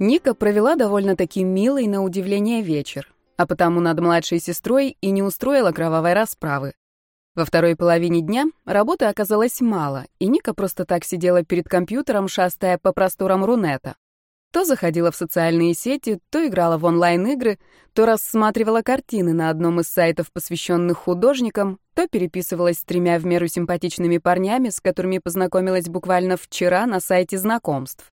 Ника провела довольно-таки милый, на удивление, вечер, а потому над младшей сестрой и не устроила кровавой расправы. Во второй половине дня работы оказалось мало, и Ника просто так сидела перед компьютером, шастая по просторам Рунета. То заходила в социальные сети, то играла в онлайн-игры, то рассматривала картины на одном из сайтов, посвященных художникам, то переписывалась с тремя в меру симпатичными парнями, с которыми познакомилась буквально вчера на сайте знакомств.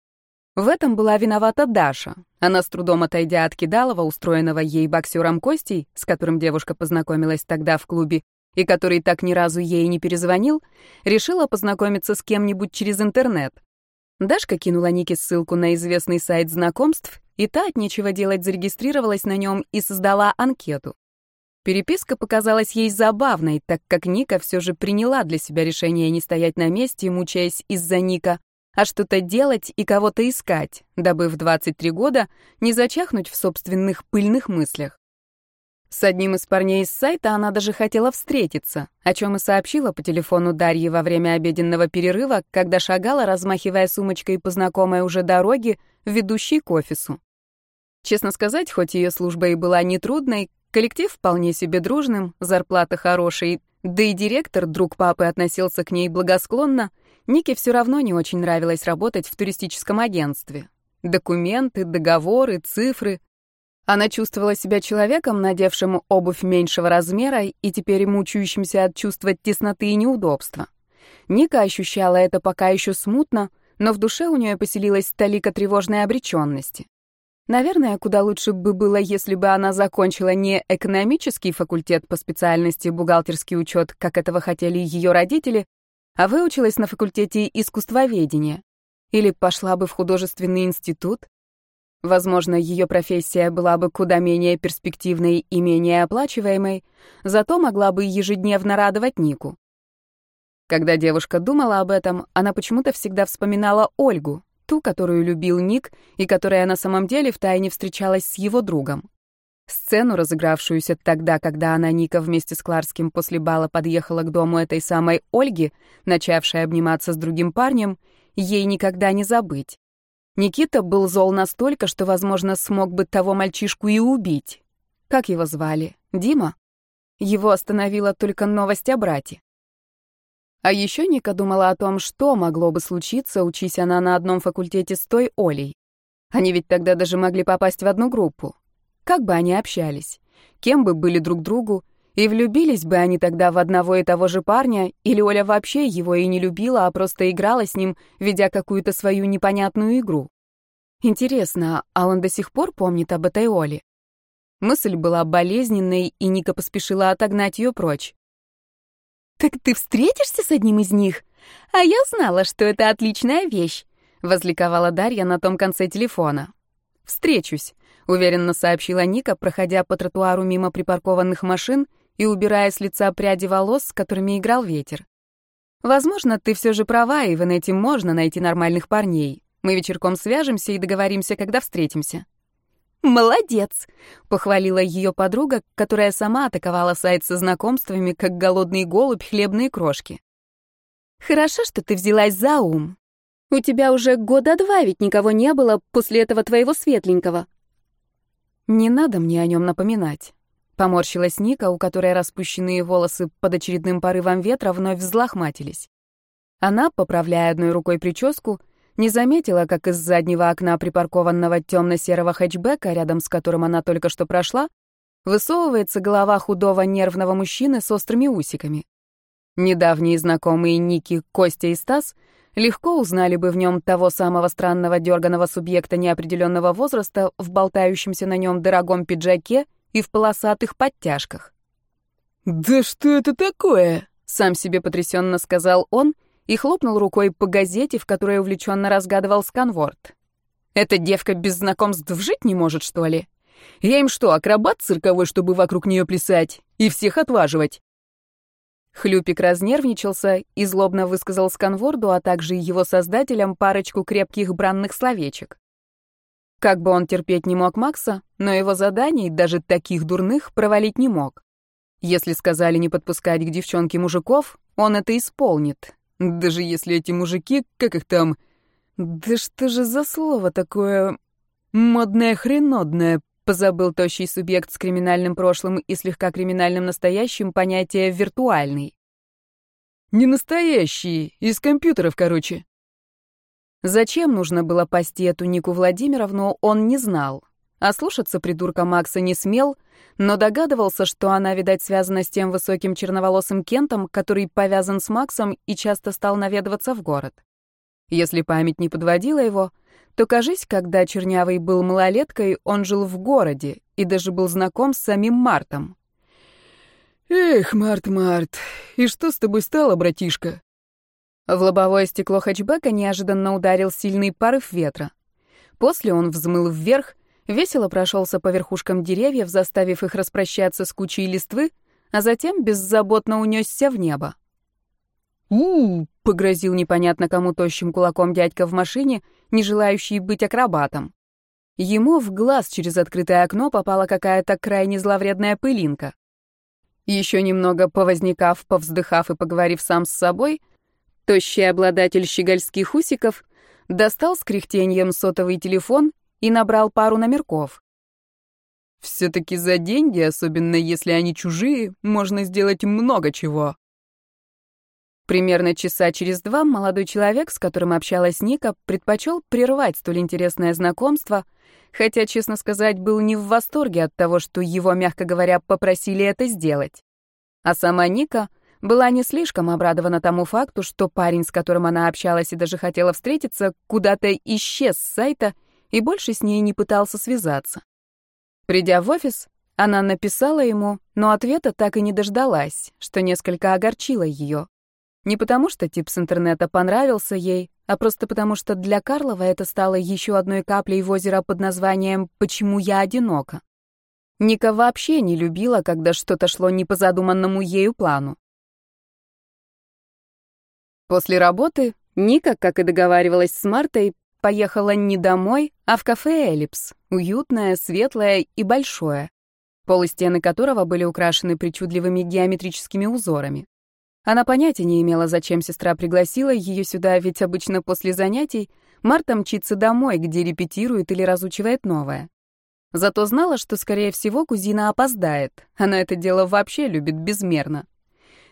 В этом была виновата Даша. Она с трудом отойдя от кидалова, устроенного ей боксером Костей, с которым девушка познакомилась тогда в клубе, и который так ни разу ей не перезвонил, решила познакомиться с кем-нибудь через интернет. Дашка кинула Нике ссылку на известный сайт знакомств, и та от нечего делать зарегистрировалась на нем и создала анкету. Переписка показалась ей забавной, так как Ника все же приняла для себя решение не стоять на месте, мучаясь из-за Ника, а что-то делать и кого-то искать, дабы в 23 года не зачахнуть в собственных пыльных мыслях. С одним из парней из сайта она даже хотела встретиться, о чем и сообщила по телефону Дарье во время обеденного перерыва, когда шагала, размахивая сумочкой по знакомой уже дороге, ведущей к офису. Честно сказать, хоть ее служба и была нетрудной, коллектив вполне себе дружным, зарплата хорошая, да и директор, друг папы, относился к ней благосклонно — Нике все равно не очень нравилось работать в туристическом агентстве. Документы, договоры, цифры. Она чувствовала себя человеком, надевшим обувь меньшего размера и теперь мучающимся от чувства тесноты и неудобства. Ника ощущала это пока еще смутно, но в душе у нее поселилась талика тревожной обреченности. Наверное, куда лучше бы было, если бы она закончила не экономический факультет по специальности бухгалтерский учет, как этого хотели ее родители, а выучилась на факультете искусствоведения. Или пошла бы в художественный институт. Возможно, ее профессия была бы куда менее перспективной и менее оплачиваемой, зато могла бы ежедневно радовать Нику. Когда девушка думала об этом, она почему-то всегда вспоминала Ольгу, ту, которую любил Ник и которая на самом деле втайне встречалась с его другом. Сцену, разыгравшуюся тогда, когда она, Ника, вместе с Кларским после бала подъехала к дому этой самой Ольги, начавшей обниматься с другим парнем, ей никогда не забыть. Никита был зол настолько, что, возможно, смог бы того мальчишку и убить. Как его звали? Дима? Его остановила только новость о брате. А еще Ника думала о том, что могло бы случиться, учись она на одном факультете с той Олей. Они ведь тогда даже могли попасть в одну группу. Как бы они общались? Кем бы были друг другу? И влюбились бы они тогда в одного и того же парня, или Оля вообще его и не любила, а просто играла с ним, ведя какую-то свою непонятную игру? Интересно, а он до сих пор помнит об этой Оле? Мысль была болезненной, и Ника поспешила отогнать ее прочь. «Так ты встретишься с одним из них? А я знала, что это отличная вещь», — возликовала Дарья на том конце телефона. «Встречусь», уверенно сообщила Ника, проходя по тротуару мимо припаркованных машин и убирая с лица пряди волос, с которыми играл ветер. Возможно, ты все же права, и в инете можно найти нормальных парней. Мы вечерком свяжемся и договоримся, когда встретимся. «Молодец!» — похвалила ее подруга, которая сама атаковала сайт со знакомствами, как голодный голубь хлебные крошки. «Хорошо, что ты взялась за ум. У тебя уже года два ведь никого не было после этого твоего светленького. «Не надо мне о нем напоминать», — поморщилась Ника, у которой распущенные волосы под очередным порывом ветра вновь взлохматились. Она, поправляя одной рукой прическу, не заметила, как из заднего окна припаркованного темно-серого хэтчбека, рядом с которым она только что прошла, высовывается голова худого нервного мужчины с острыми усиками. Недавние знакомые Ники, Костя и Стас — легко узнали бы в нем того самого странного дерганого субъекта неопределенного возраста в болтающемся на нем дорогом пиджаке и в полосатых подтяжках. «Да что это такое?» — сам себе потрясенно сказал он и хлопнул рукой по газете, в которой увлеченно разгадывал сканворд. «Эта девка без знакомств жить не может, что ли? Я им что, акробат цирковой, чтобы вокруг нее плясать и всех отваживать?» Хлюпик разнервничался и злобно высказал сканворду, а также его создателям парочку крепких бранных словечек. Как бы он терпеть не мог Макса, но его заданий, даже таких дурных, провалить не мог. Если сказали не подпускать к девчонке мужиков, он это исполнит. Даже если эти мужики, как их там... Да что же за слово такое... «Модная хренодная», — позабыл тощий субъект с криминальным прошлым и слегка криминальным настоящим понятие «виртуальный». «Не настоящий, из компьютеров, короче». Зачем нужно было пасти эту Нику Владимировну, он не знал. А слушаться придурка Макса не смел, но догадывался, что она, видать, связана с тем высоким черноволосым Кентом, который повязан с Максом и часто стал наведываться в город. Если память не подводила его, то, кажись, когда Чернявый был малолеткой, он жил в городе и даже был знаком с самим Мартом. «Эх, Март, Март, и что с тобой стало, братишка?» В лобовое стекло хэтчбека неожиданно ударил сильный порыв ветра. После он взмыл вверх, весело прошелся по верхушкам деревьев, заставив их распрощаться с кучей листвы, а затем беззаботно унесся в небо. у, -у погрозил непонятно кому тощим кулаком дядька в машине, не желающий быть акробатом. Ему в глаз через открытое окно попала какая-то крайне зловредная пылинка. Еще немного повозникав, повздыхав и поговорив сам с собой, тощий обладатель щегольских усиков достал с кряхтением сотовый телефон и набрал пару номерков. Все-таки за деньги, особенно если они чужие, можно сделать много чего. Примерно часа через два молодой человек, с которым общалась Ника, предпочел прервать столь интересное знакомство, хотя, честно сказать, был не в восторге от того, что его, мягко говоря, попросили это сделать. А сама Ника была не слишком обрадована тому факту, что парень, с которым она общалась и даже хотела встретиться, куда-то исчез с сайта — и больше с ней не пытался связаться. Придя в офис, она написала ему, но ответа так и не дождалась, что несколько огорчило ее. Не потому что тип с интернета понравился ей, а просто потому что для Карлова это стало еще одной каплей в озеро под названием «Почему я одинока?». Ника вообще не любила, когда что-то шло не по задуманному ею плану. После работы Ника, как и договаривалась с Мартой, поехала не домой, а в кафе «Эллипс», уютное, светлое и большое, полы стены которого были украшены причудливыми геометрическими узорами. Она понятия не имела, зачем сестра пригласила ее сюда, ведь обычно после занятий Марта мчится домой, где репетирует или разучивает новое. Зато знала, что, скорее всего, кузина опоздает. Она это дело вообще любит безмерно.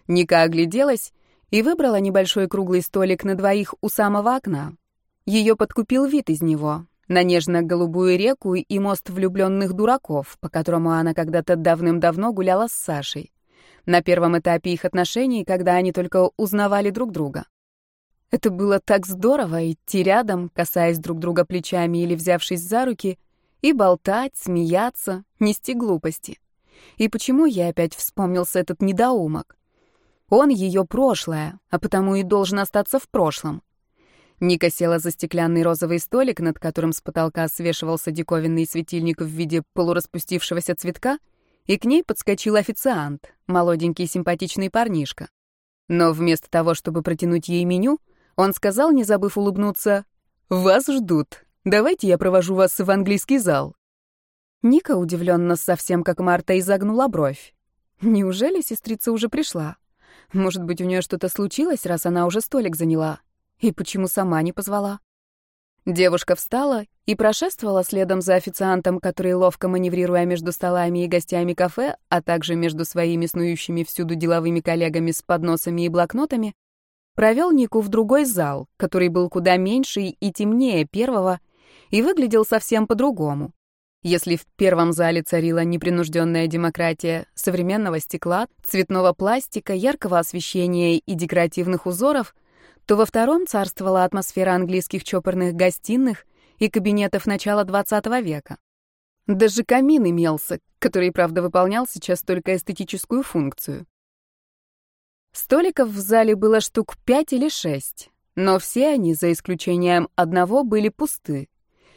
Ника огляделась и выбрала небольшой круглый столик на двоих у самого окна, ее подкупил вид из него, на нежно-голубую реку и мост влюбленных дураков, по которому она когда-то давным-давно гуляла с Сашей. На первом этапе их отношений, когда они только узнавали друг друга. Это было так здорово идти рядом, касаясь друг друга плечами или взявшись за руки, и болтать, смеяться, нести глупости. И почему я опять вспомнился этот недоумок? Он ее прошлое, а потому и должен остаться в прошлом. Ника села за стеклянный розовый столик, над которым с потолка свешивался диковинный светильник в виде полураспустившегося цветка, и к ней подскочил официант, молоденький симпатичный парнишка. Но вместо того, чтобы протянуть ей меню, он сказал, не забыв улыбнуться, «Вас ждут. Давайте я провожу вас в английский зал». Ника удивленно, совсем как Марта, изогнула бровь. Неужели сестрица уже пришла? Может быть, у нее что-то случилось, раз она уже столик заняла? И почему сама не позвала? Девушка встала и прошествовала следом за официантом, который, ловко маневрируя между столами и гостями кафе, а также между своими снующими всюду деловыми коллегами с подносами и блокнотами, провел Нику в другой зал, который был куда меньше и темнее первого, и выглядел совсем по-другому. Если в первом зале царила непринужденная демократия современного стекла, цветного пластика, яркого освещения и декоративных узоров — то во втором царствовала атмосфера английских чопорных гостиных и кабинетов начала XX века. Даже камин имелся, который, правда, выполнял сейчас только эстетическую функцию. Столиков в зале было штук пять или шесть, но все они, за исключением одного, были пусты.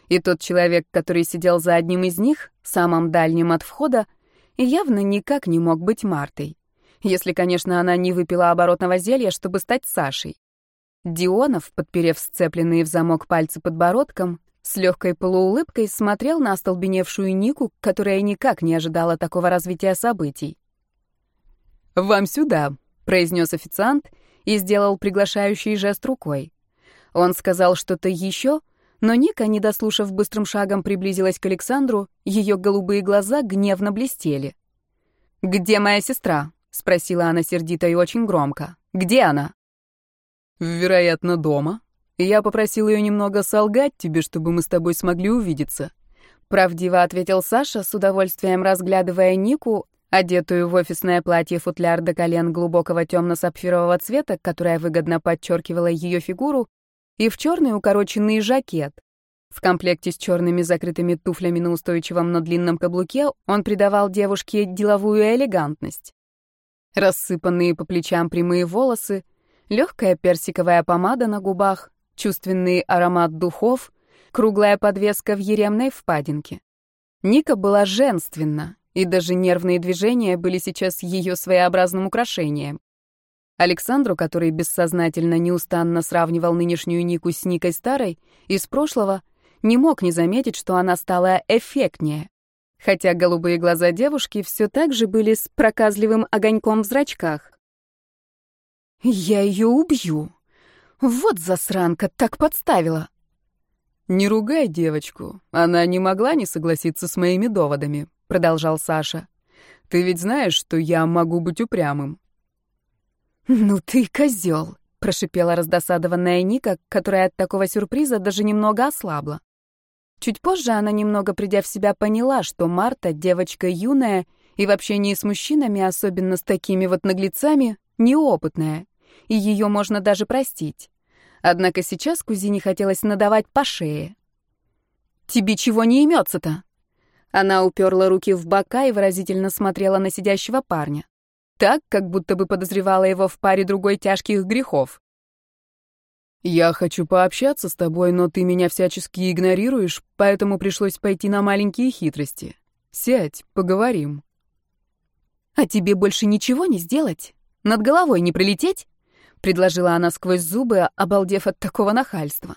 И тот человек, который сидел за одним из них, самым дальним от входа, явно никак не мог быть Мартой. Если, конечно, она не выпила оборотного зелья, чтобы стать Сашей. Дионов, подперев сцепленные в замок пальцы подбородком, с легкой полуулыбкой смотрел на остолбеневшую Нику, которая никак не ожидала такого развития событий. «Вам сюда», — произнес официант и сделал приглашающий жест рукой. Он сказал что-то еще, Но Ника, не дослушав быстрым шагом, приблизилась к Александру, ее голубые глаза гневно блестели. «Где моя сестра?» — спросила она сердито и очень громко. «Где она?» «Вероятно, дома. Я попросил ее немного солгать тебе, чтобы мы с тобой смогли увидеться». Правдиво ответил Саша, с удовольствием разглядывая Нику, одетую в офисное платье-футляр до колен глубокого темно-сапфирового цвета, которое выгодно подчеркивало ее фигуру, и в черный укороченный жакет. В комплекте с черными закрытыми туфлями на устойчивом, но длинном каблуке он придавал девушке деловую элегантность. Рассыпанные по плечам прямые волосы, легкая персиковая помада на губах, чувственный аромат духов, круглая подвеска в еремной впадинке. Ника была женственна, и даже нервные движения были сейчас ее своеобразным украшением. Александру, который бессознательно неустанно сравнивал нынешнюю Нику с Никой старой, из прошлого, не мог не заметить, что она стала эффектнее. Хотя голубые глаза девушки все так же были с проказливым огоньком в зрачках. «Я ее убью! Вот засранка, так подставила!» «Не ругай девочку, она не могла не согласиться с моими доводами», — продолжал Саша. «Ты ведь знаешь, что я могу быть упрямым. «Ну ты козел!» — прошипела раздосадованная Ника, которая от такого сюрприза даже немного ослабла. Чуть позже она, немного придя в себя, поняла, что Марта — девочка юная и в общении с мужчинами, особенно с такими вот наглецами, неопытная, и ее можно даже простить. Однако сейчас кузине хотелось надавать по шее. «Тебе чего не имется-то?» Она уперла руки в бока и выразительно смотрела на сидящего парня так, как будто бы подозревала его в паре другой тяжких грехов. «Я хочу пообщаться с тобой, но ты меня всячески игнорируешь, поэтому пришлось пойти на маленькие хитрости. Сядь, поговорим». «А тебе больше ничего не сделать? Над головой не прилететь?» — предложила она сквозь зубы, обалдев от такого нахальства.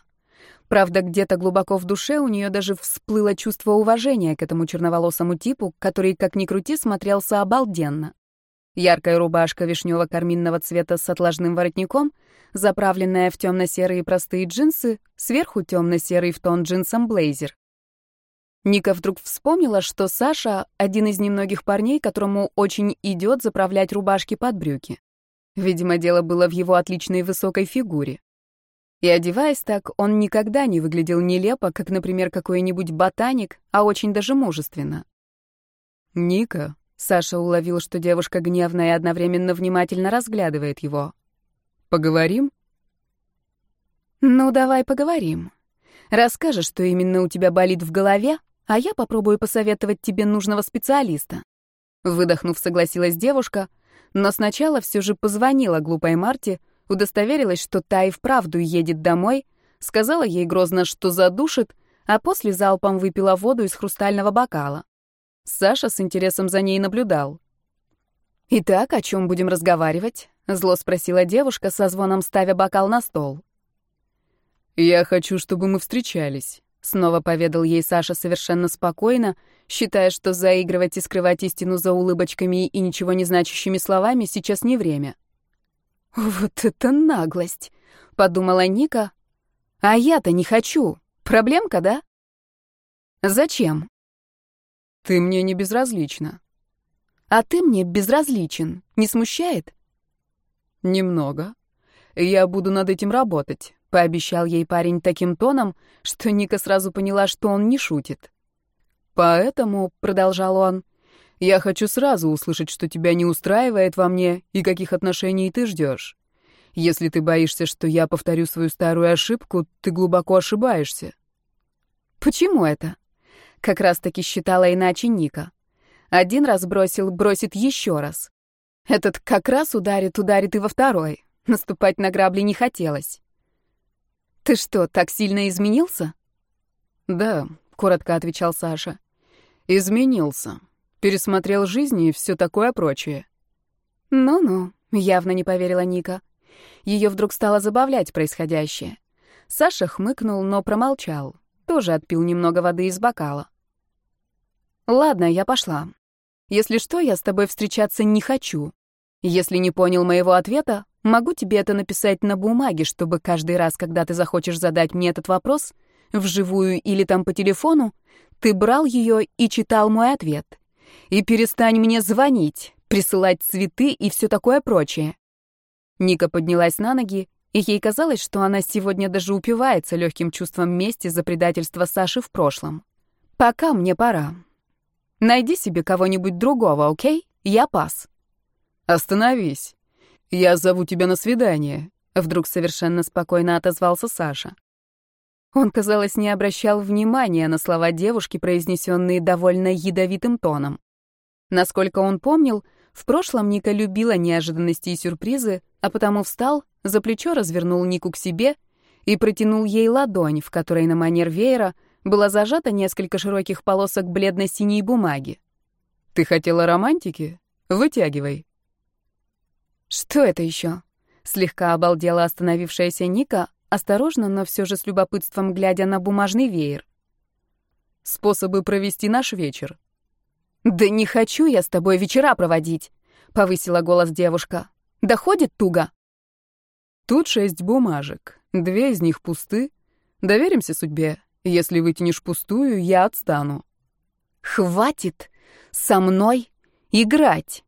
Правда, где-то глубоко в душе у нее даже всплыло чувство уважения к этому черноволосому типу, который, как ни крути, смотрелся обалденно. Яркая рубашка вишнево-карминного цвета с отложным воротником, заправленная в темно-серые простые джинсы, сверху темно-серый в тон джинсом блейзер. Ника вдруг вспомнила, что Саша — один из немногих парней, которому очень идет заправлять рубашки под брюки. Видимо, дело было в его отличной высокой фигуре. И одеваясь так, он никогда не выглядел нелепо, как, например, какой-нибудь ботаник, а очень даже мужественно. «Ника», Саша уловил, что девушка гневно и одновременно внимательно разглядывает его. «Поговорим?» «Ну, давай поговорим. Расскажешь, что именно у тебя болит в голове, а я попробую посоветовать тебе нужного специалиста». Выдохнув, согласилась девушка, но сначала все же позвонила глупой Марте, удостоверилась, что та и вправду едет домой, сказала ей грозно, что задушит, а после залпом выпила воду из хрустального бокала. Саша с интересом за ней наблюдал. «Итак, о чем будем разговаривать?» — зло спросила девушка, со звоном ставя бокал на стол. «Я хочу, чтобы мы встречались», — снова поведал ей Саша совершенно спокойно, считая, что заигрывать и скрывать истину за улыбочками и ничего не значащими словами сейчас не время. «Вот это наглость!» — подумала Ника. «А я-то не хочу. Проблемка, да?» «Зачем?» Ты мне не безразлична. А ты мне безразличен. Не смущает? Немного. Я буду над этим работать, пообещал ей парень таким тоном, что Ника сразу поняла, что он не шутит. Поэтому, продолжал он, я хочу сразу услышать, что тебя не устраивает во мне и каких отношений ты ждешь. Если ты боишься, что я повторю свою старую ошибку, ты глубоко ошибаешься. Почему это? Как раз-таки считала иначе Ника. Один раз бросил, бросит еще раз. Этот как раз ударит, ударит и во второй. Наступать на грабли не хотелось. «Ты что, так сильно изменился?» «Да», — коротко отвечал Саша. «Изменился. Пересмотрел жизнь и все такое прочее». «Ну-ну», — явно не поверила Ника. Ее вдруг стало забавлять происходящее. Саша хмыкнул, но промолчал. Тоже отпил немного воды из бокала. «Ладно, я пошла. Если что, я с тобой встречаться не хочу. Если не понял моего ответа, могу тебе это написать на бумаге, чтобы каждый раз, когда ты захочешь задать мне этот вопрос, вживую или там по телефону, ты брал ее и читал мой ответ. И перестань мне звонить, присылать цветы и все такое прочее. Ника поднялась на ноги, и ей казалось, что она сегодня даже упивается легким чувством мести за предательство Саши в прошлом. «Пока мне пора. Найди себе кого-нибудь другого, окей? Я пас». «Остановись. Я зову тебя на свидание», — вдруг совершенно спокойно отозвался Саша. Он, казалось, не обращал внимания на слова девушки, произнесенные довольно ядовитым тоном. Насколько он помнил, в прошлом Ника любила неожиданности и сюрпризы, а потому встал, за плечо развернул Нику к себе и протянул ей ладонь, в которой на манер веера было зажато несколько широких полосок бледно-синей бумаги. «Ты хотела романтики? Вытягивай». «Что это еще?» Слегка обалдела остановившаяся Ника, осторожно, но все же с любопытством глядя на бумажный веер. «Способы провести наш вечер». «Да не хочу я с тобой вечера проводить», — повысила голос девушка. «Доходит туго?» «Тут шесть бумажек. Две из них пусты. Доверимся судьбе. Если вытянешь пустую, я отстану». «Хватит со мной играть!»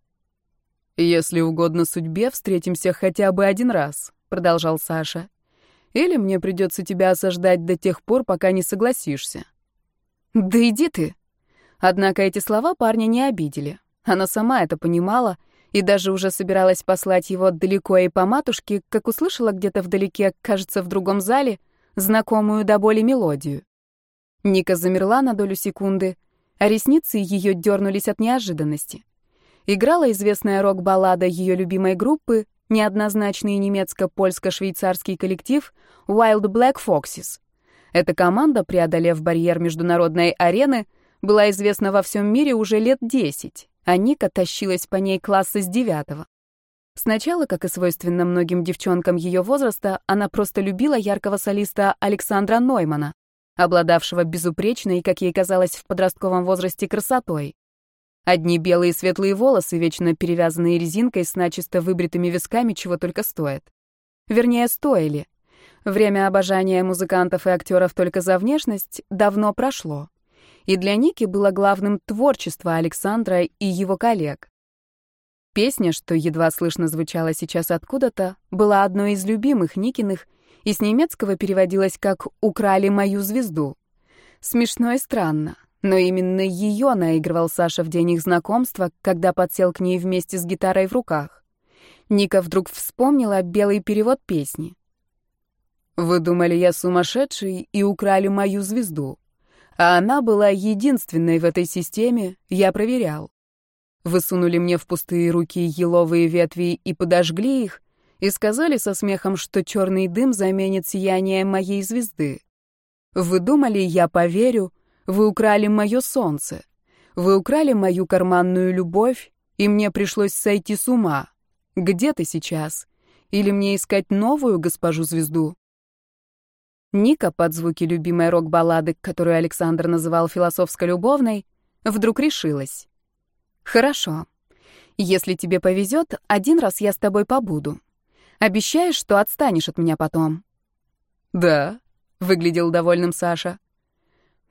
«Если угодно судьбе, встретимся хотя бы один раз», — продолжал Саша. «Или мне придется тебя осаждать до тех пор, пока не согласишься». «Да иди ты!» Однако эти слова парня не обидели. Она сама это понимала и даже уже собиралась послать его далеко и по матушке, как услышала где-то вдалеке, кажется, в другом зале, знакомую до боли мелодию. Ника замерла на долю секунды, а ресницы ее дернулись от неожиданности. Играла известная рок-баллада ее любимой группы, неоднозначный немецко-польско-швейцарский коллектив Wild Black Foxes. Эта команда, преодолев барьер международной арены, была известна во всем мире уже лет десять, а Ника тащилась по ней класса с девятого. Сначала, как и свойственно многим девчонкам ее возраста, она просто любила яркого солиста Александра Ноймана, обладавшего безупречной, как ей казалось в подростковом возрасте, красотой. Одни белые светлые волосы, вечно перевязанные резинкой с начисто выбритыми висками, чего только стоят. Вернее, стоили. Время обожания музыкантов и актеров только за внешность давно прошло и для Ники было главным творчество Александра и его коллег. Песня, что едва слышно звучала сейчас откуда-то, была одной из любимых Никиных и с немецкого переводилась как «Украли мою звезду». Смешно и странно, но именно ее наигрывал Саша в день их знакомства, когда подсел к ней вместе с гитарой в руках. Ника вдруг вспомнила белый перевод песни. «Вы думали, я сумасшедший и украли мою звезду?» А она была единственной в этой системе, я проверял. Высунули мне в пустые руки еловые ветви и подожгли их, и сказали со смехом, что черный дым заменит сияние моей звезды. Вы думали, я поверю? Вы украли мое солнце. Вы украли мою карманную любовь, и мне пришлось сойти с ума. Где ты сейчас? Или мне искать новую госпожу-звезду? Ника под звуки любимой рок-баллады, которую Александр называл философско-любовной, вдруг решилась. «Хорошо. Если тебе повезет, один раз я с тобой побуду. Обещаешь, что отстанешь от меня потом?» «Да», — выглядел довольным Саша.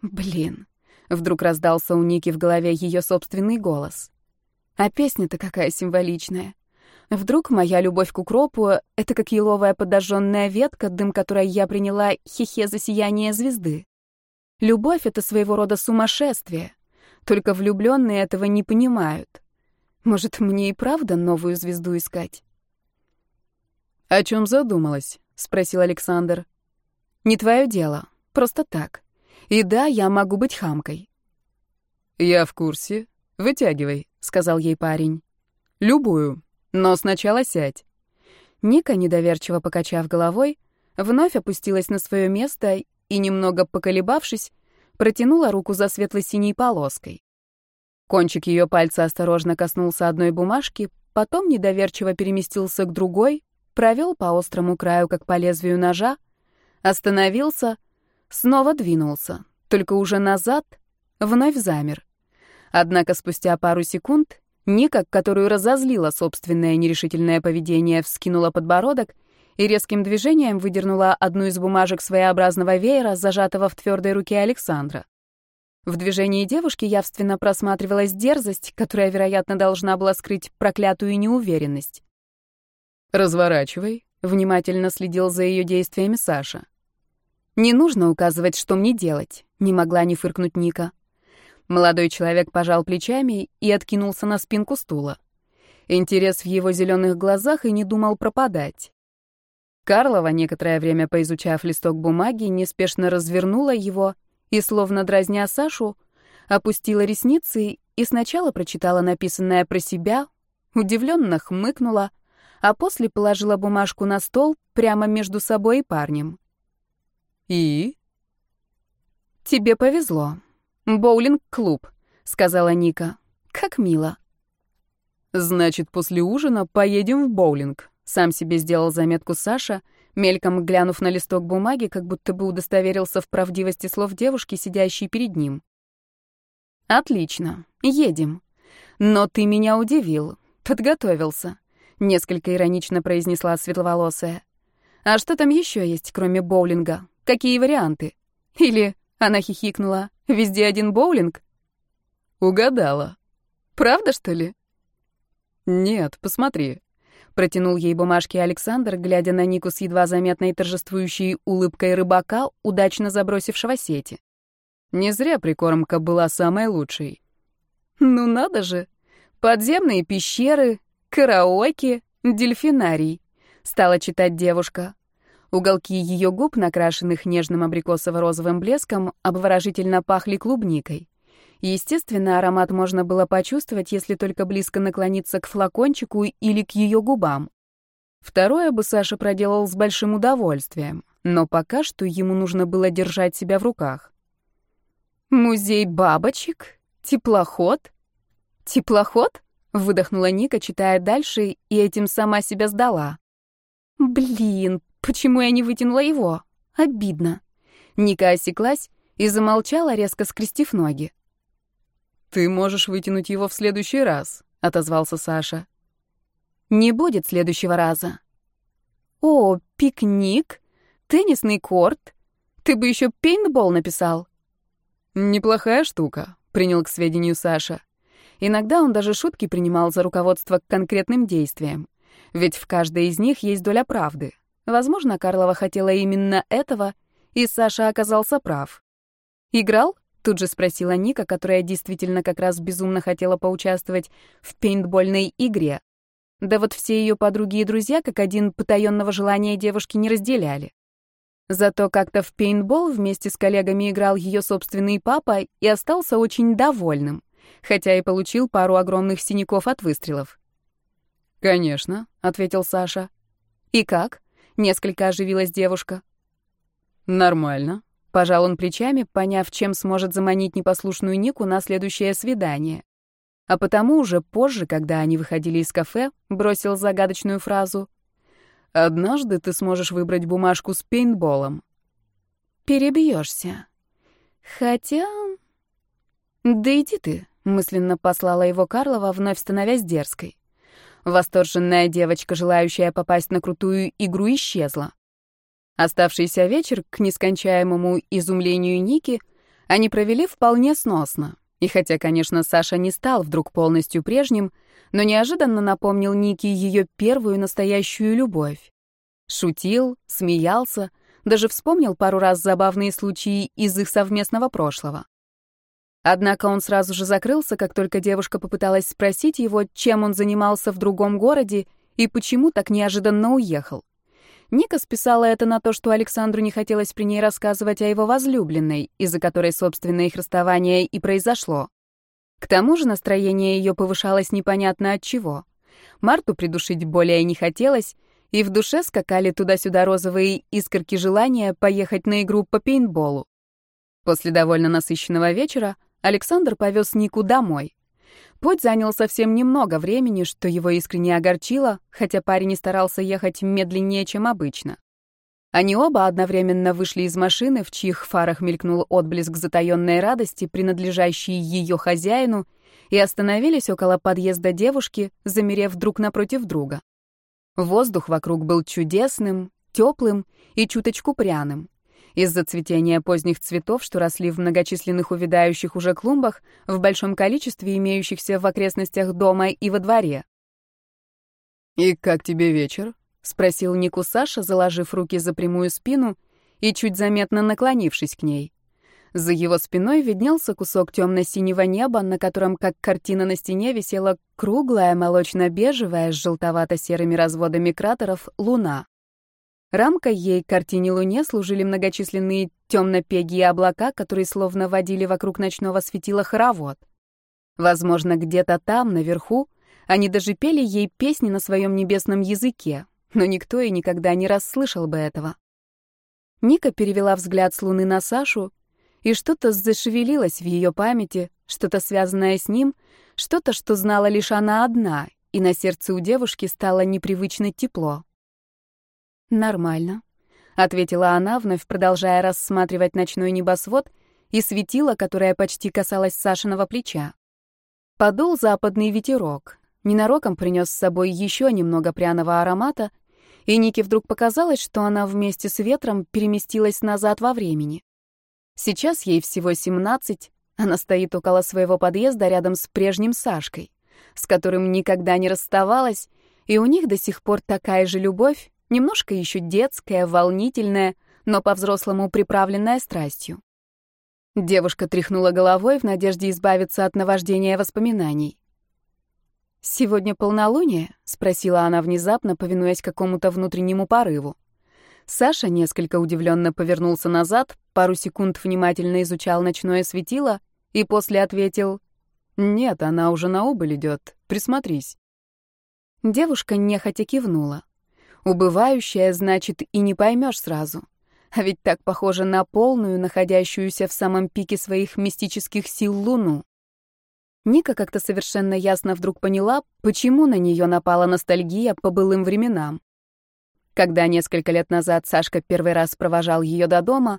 «Блин», — вдруг раздался у Ники в голове ее собственный голос. «А песня-то какая символичная. Вдруг моя любовь к укропу — это как еловая подожженная ветка, дым которой я приняла хихе за сияние звезды. Любовь — это своего рода сумасшествие. Только влюбленные этого не понимают. Может, мне и правда новую звезду искать? «О чем задумалась?» — спросил Александр. «Не твое дело. Просто так. И да, я могу быть хамкой». «Я в курсе. Вытягивай», — сказал ей парень. «Любую». Но сначала сядь». Ника, недоверчиво покачав головой, вновь опустилась на свое место и, немного поколебавшись, протянула руку за светло-синей полоской. Кончик ее пальца осторожно коснулся одной бумажки, потом недоверчиво переместился к другой, провел по острому краю, как по лезвию ножа, остановился, снова двинулся, только уже назад, вновь замер. Однако спустя пару секунд Ника, которую разозлило собственное нерешительное поведение, вскинула подбородок и резким движением выдернула одну из бумажек своеобразного веера, зажатого в твердой руке Александра. В движении девушки явственно просматривалась дерзость, которая, вероятно, должна была скрыть проклятую неуверенность. «Разворачивай», — внимательно следил за ее действиями Саша. «Не нужно указывать, что мне делать», — не могла не фыркнуть Ника. Молодой человек пожал плечами и откинулся на спинку стула. Интерес в его зеленых глазах и не думал пропадать. Карлова, некоторое время поизучав листок бумаги, неспешно развернула его и, словно дразня Сашу, опустила ресницы и сначала прочитала написанное про себя, удивленно хмыкнула, а после положила бумажку на стол прямо между собой и парнем. «И?» «Тебе повезло. Боулинг-клуб», — сказала Ника. «Как мило». «Значит, после ужина поедем в боулинг», — сам себе сделал заметку Саша — мельком глянув на листок бумаги, как будто бы удостоверился в правдивости слов девушки, сидящей перед ним. «Отлично, едем. Но ты меня удивил, подготовился», — несколько иронично произнесла светловолосая. «А что там еще есть, кроме боулинга? Какие варианты? Или, она хихикнула, везде один боулинг?» «Угадала». «Правда, что ли?» «Нет, посмотри», Протянул ей бумажки Александр, глядя на Нику с едва заметной торжествующей улыбкой рыбака, удачно забросившего сети. Не зря прикормка была самой лучшей. Ну надо же! Подземные пещеры, караоке, дельфинарий. Стала читать девушка. Уголки ее губ, накрашенных нежным абрикосово-розовым блеском, обворожительно пахли клубникой. Естественно, аромат можно было почувствовать, если только близко наклониться к флакончику или к ее губам. Второе бы Саша проделал с большим удовольствием, но пока что ему нужно было держать себя в руках. «Музей бабочек? Теплоход? Теплоход?» — выдохнула Ника, читая дальше, и этим сама себя сдала. «Блин, почему я не вытянула его? Обидно». Ника осеклась и замолчала, резко скрестив ноги. «Ты можешь вытянуть его в следующий раз», — отозвался Саша. «Не будет следующего раза». «О, пикник? Теннисный корт? Ты бы еще пейнтбол написал». «Неплохая штука», — принял к сведению Саша. Иногда он даже шутки принимал за руководство к конкретным действиям. Ведь в каждой из них есть доля правды. Возможно, Карлова хотела именно этого, и Саша оказался прав. «Играл?» Тут же спросила Ника, которая действительно как раз безумно хотела поучаствовать в пейнтбольной игре. Да вот все ее подруги и друзья как один потаенного желания девушки не разделяли. Зато как-то в пейнтбол вместе с коллегами играл ее собственный папа и остался очень довольным, хотя и получил пару огромных синяков от выстрелов. «Конечно», — ответил Саша. «И как?» — несколько оживилась девушка. «Нормально», Пожал он плечами, поняв, чем сможет заманить непослушную Нику на следующее свидание. А потому уже позже, когда они выходили из кафе, бросил загадочную фразу «Однажды ты сможешь выбрать бумажку с пейнтболом». «Перебьешься. Хотя...» «Да иди ты», — мысленно послала его Карлова, вновь становясь дерзкой. Восторженная девочка, желающая попасть на крутую игру, исчезла. Оставшийся вечер, к нескончаемому изумлению Ники, они провели вполне сносно. И хотя, конечно, Саша не стал вдруг полностью прежним, но неожиданно напомнил Нике ее первую настоящую любовь. Шутил, смеялся, даже вспомнил пару раз забавные случаи из их совместного прошлого. Однако он сразу же закрылся, как только девушка попыталась спросить его, чем он занимался в другом городе и почему так неожиданно уехал. Ника списала это на то, что Александру не хотелось при ней рассказывать о его возлюбленной, из-за которой, собственно, их расставание и произошло. К тому же настроение ее повышалось непонятно от чего. Марту придушить более не хотелось, и в душе скакали туда-сюда розовые искорки желания поехать на игру по пейнтболу. После довольно насыщенного вечера Александр повез Нику домой. Путь занял совсем немного времени, что его искренне огорчило, хотя парень не старался ехать медленнее, чем обычно. Они оба одновременно вышли из машины, в чьих фарах мелькнул отблеск затаённой радости, принадлежащей ее хозяину, и остановились около подъезда девушки, замерев друг напротив друга. Воздух вокруг был чудесным, теплым и чуточку пряным. Из-за цветения поздних цветов, что росли в многочисленных увядающих уже клумбах, в большом количестве имеющихся в окрестностях дома и во дворе. «И как тебе вечер?» — спросил Нику Саша, заложив руки за прямую спину и чуть заметно наклонившись к ней. За его спиной виднелся кусок темно-синего неба, на котором, как картина на стене, висела круглая, молочно-бежевая, с желтовато-серыми разводами кратеров, луна. Рамкой ей, картине Луне, служили многочисленные темно-пегие облака, которые словно водили вокруг ночного светила хоровод. Возможно, где-то там, наверху, они даже пели ей песни на своем небесном языке, но никто и никогда не расслышал бы этого. Ника перевела взгляд с Луны на Сашу, и что-то зашевелилось в ее памяти, что-то связанное с ним, что-то, что знала лишь она одна, и на сердце у девушки стало непривычно тепло. «Нормально», — ответила она, вновь продолжая рассматривать ночной небосвод и светило, которое почти касалось Сашиного плеча. Подул западный ветерок, ненароком принес с собой еще немного пряного аромата, и Нике вдруг показалось, что она вместе с ветром переместилась назад во времени. Сейчас ей всего 17, она стоит около своего подъезда рядом с прежним Сашкой, с которым никогда не расставалась, и у них до сих пор такая же любовь, Немножко еще детская, волнительная, но по-взрослому приправленная страстью. Девушка тряхнула головой в надежде избавиться от наваждения воспоминаний. «Сегодня полнолуние?» — спросила она внезапно, повинуясь какому-то внутреннему порыву. Саша несколько удивленно повернулся назад, пару секунд внимательно изучал ночное светило и после ответил «Нет, она уже на убыль идет. Присмотрись». Девушка нехотя кивнула. Убывающая, значит, и не поймешь сразу. А ведь так похоже на полную, находящуюся в самом пике своих мистических сил Луну. Ника как-то совершенно ясно вдруг поняла, почему на нее напала ностальгия по былым временам. Когда несколько лет назад Сашка первый раз провожал ее до дома,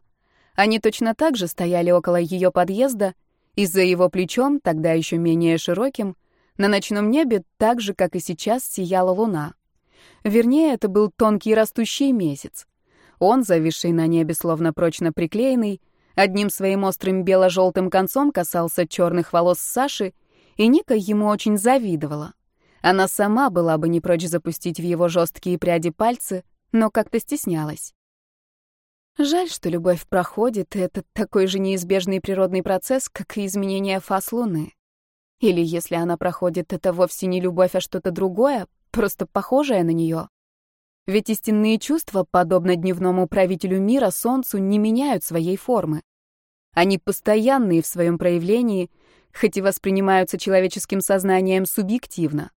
они точно так же стояли около ее подъезда, и за его плечом, тогда еще менее широким, на ночном небе, так же, как и сейчас, сияла луна. Вернее, это был тонкий растущий месяц. Он, зависший на небе, словно прочно приклеенный, одним своим острым бело-желтым концом касался черных волос Саши, и Ника ему очень завидовала. Она сама была бы не прочь запустить в его жесткие пряди пальцы, но как-то стеснялась. Жаль, что любовь проходит, и это такой же неизбежный природный процесс, как и изменение фаз Луны. Или если она проходит, это вовсе не любовь, а что-то другое, просто похожая на нее. Ведь истинные чувства, подобно дневному правителю мира, солнцу, не меняют своей формы. Они постоянные в своем проявлении, хоть и воспринимаются человеческим сознанием субъективно.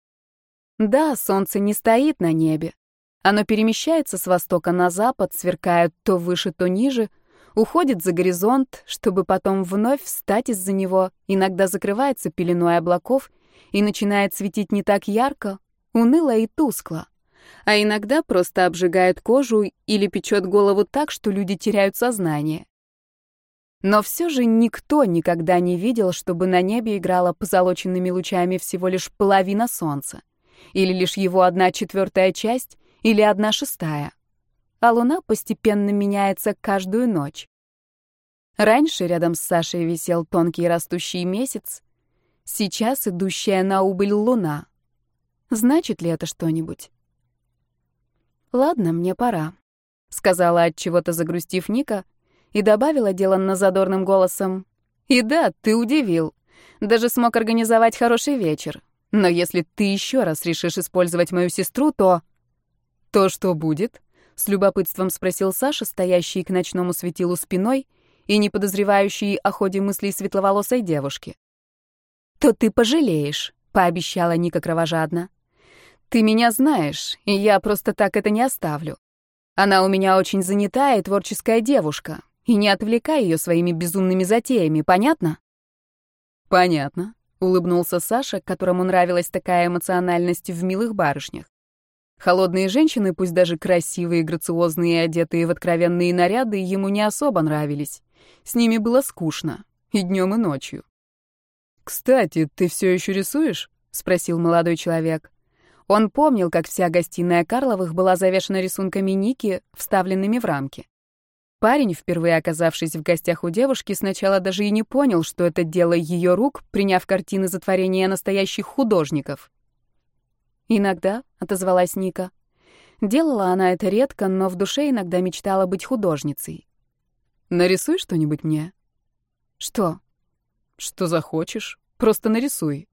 Да, солнце не стоит на небе. Оно перемещается с востока на запад, сверкая то выше, то ниже, уходит за горизонт, чтобы потом вновь встать из-за него, иногда закрывается пеленой облаков и начинает светить не так ярко, уныло и тускло. А иногда просто обжигает кожу или печет голову так, что люди теряют сознание. Но все же никто никогда не видел, чтобы на небе играла позолоченными лучами всего лишь половина солнца. Или лишь его одна четвертая часть, или одна шестая. А луна постепенно меняется каждую ночь. Раньше рядом с Сашей висел тонкий растущий месяц, сейчас идущая на убыль луна. Значит ли это что-нибудь? Ладно, мне пора, сказала от чего-то загрустив Ника и добавила деланно задорным голосом: "И да, ты удивил. Даже смог организовать хороший вечер. Но если ты еще раз решишь использовать мою сестру, то то что будет?" с любопытством спросил Саша, стоящий к ночному светилу спиной и не подозревающий о ходе мыслей светловолосой девушки. «То ты пожалеешь», — пообещала Ника кровожадно. Ты меня знаешь, и я просто так это не оставлю. Она у меня очень занятая и творческая девушка, и не отвлекай ее своими безумными затеями, понятно? Понятно, улыбнулся Саша, которому нравилась такая эмоциональность в милых барышнях. Холодные женщины, пусть даже красивые, грациозные и одетые в откровенные наряды, ему не особо нравились. С ними было скучно, и днем, и ночью. «Кстати, ты все еще рисуешь?» — спросил молодой человек. Он помнил, как вся гостиная Карловых была завешена рисунками Ники, вставленными в рамки. Парень, впервые оказавшись в гостях у девушки, сначала даже и не понял, что это дело ее рук, приняв картины затворения настоящих художников. «Иногда», — отозвалась Ника. Делала она это редко, но в душе иногда мечтала быть художницей. «Нарисуй что-нибудь мне». «Что?» «Что захочешь. Просто нарисуй».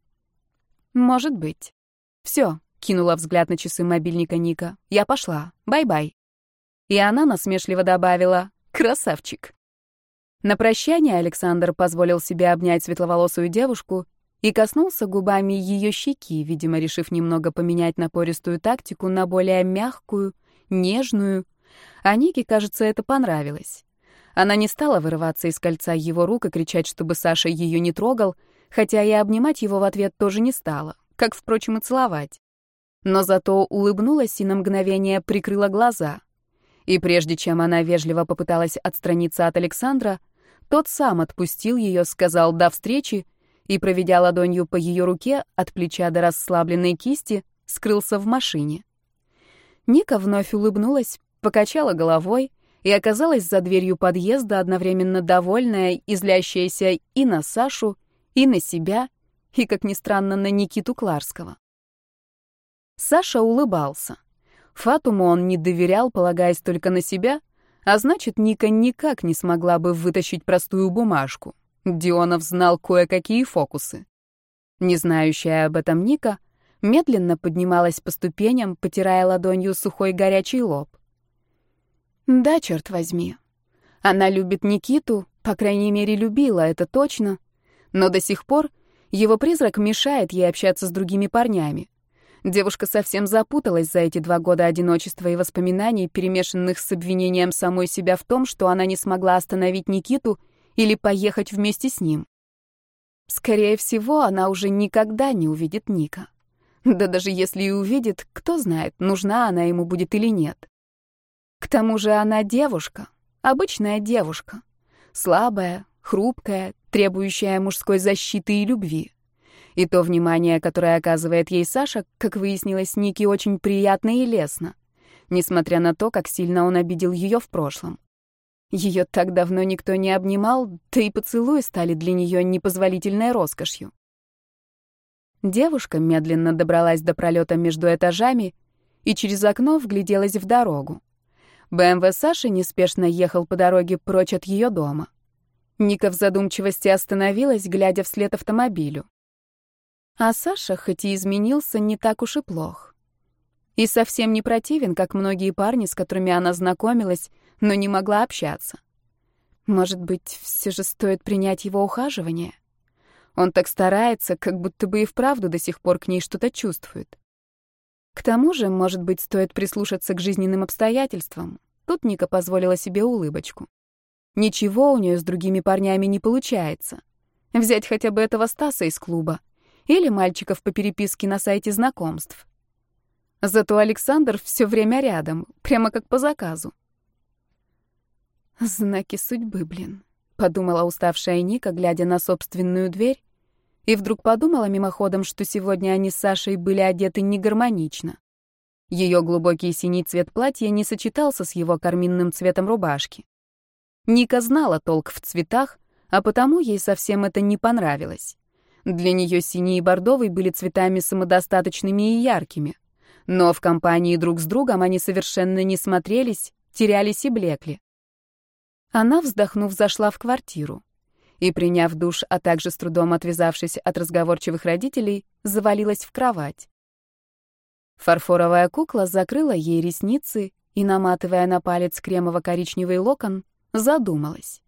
«Может быть. Все, кинула взгляд на часы мобильника Ника. «Я пошла. Bye-bye». И она насмешливо добавила «Красавчик». На прощание Александр позволил себе обнять светловолосую девушку и коснулся губами ее щеки, видимо, решив немного поменять напористую тактику на более мягкую, нежную. А Нике, кажется, это понравилось. Она не стала вырываться из кольца его рук и кричать, чтобы Саша ее не трогал, хотя и обнимать его в ответ тоже не стала, как, впрочем, и целовать. Но зато улыбнулась и на мгновение прикрыла глаза. И прежде чем она вежливо попыталась отстраниться от Александра, тот сам отпустил ее, сказал «до встречи» и, проведя ладонью по ее руке от плеча до расслабленной кисти, скрылся в машине. Ника вновь улыбнулась, покачала головой и оказалась за дверью подъезда, одновременно довольная и злящаяся и на Сашу, и на себя, и, как ни странно, на Никиту Кларского. Саша улыбался. Фатуму он не доверял, полагаясь только на себя, а значит, Ника никак не смогла бы вытащить простую бумажку. Дионов знал кое-какие фокусы. Не знающая об этом Ника медленно поднималась по ступеням, потирая ладонью сухой горячий лоб. Да, черт возьми. Она любит Никиту, по крайней мере, любила, это точно. Но до сих пор его призрак мешает ей общаться с другими парнями. Девушка совсем запуталась за эти два года одиночества и воспоминаний, перемешанных с обвинением самой себя в том, что она не смогла остановить Никиту — или поехать вместе с ним. Скорее всего, она уже никогда не увидит Ника. Да даже если и увидит, кто знает, нужна она ему будет или нет. К тому же она девушка, обычная девушка, слабая, хрупкая, требующая мужской защиты и любви. И то внимание, которое оказывает ей Саша, как выяснилось, Нике очень приятно и лестно, несмотря на то, как сильно он обидел ее в прошлом. Ее так давно никто не обнимал, да и поцелуи стали для нее непозволительной роскошью. Девушка медленно добралась до пролета между этажами и через окно вгляделась в дорогу. БМВ Саши неспешно ехал по дороге прочь от ее дома. Ника в задумчивости остановилась, глядя вслед автомобилю. А Саша, хоть и изменился, не так уж и плох. И совсем не противен, как многие парни, с которыми она знакомилась, но не могла общаться. Может быть, все же стоит принять его ухаживание? Он так старается, как будто бы и вправду до сих пор к ней что-то чувствует. К тому же, может быть, стоит прислушаться к жизненным обстоятельствам. Тут Ника позволила себе улыбочку. Ничего у нее с другими парнями не получается. Взять хотя бы этого Стаса из клуба или мальчиков по переписке на сайте знакомств. Зато Александр все время рядом, прямо как по заказу. Знаки судьбы, блин, подумала уставшая Ника, глядя на собственную дверь, и вдруг подумала мимоходом, что сегодня они с Сашей были одеты негармонично. Ее глубокий синий цвет платья не сочетался с его карминным цветом рубашки. Ника знала толк в цветах, а потому ей совсем это не понравилось. Для нее синий и бордовый были цветами самодостаточными и яркими. Но в компании друг с другом они совершенно не смотрелись, терялись и блекли. Она, вздохнув, зашла в квартиру и, приняв душ, а также с трудом отвязавшись от разговорчивых родителей, завалилась в кровать. Фарфоровая кукла закрыла ей ресницы и, наматывая на палец кремово-коричневый локон, задумалась.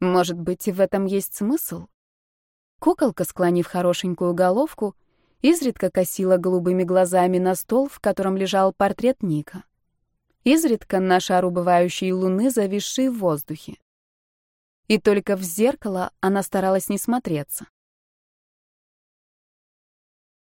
Может быть, в этом есть смысл? Куколка, склонив хорошенькую головку, изредка косила голубыми глазами на стол, в котором лежал портрет Ника изредка на шар убывающей луны, зависшей в воздухе. И только в зеркало она старалась не смотреться.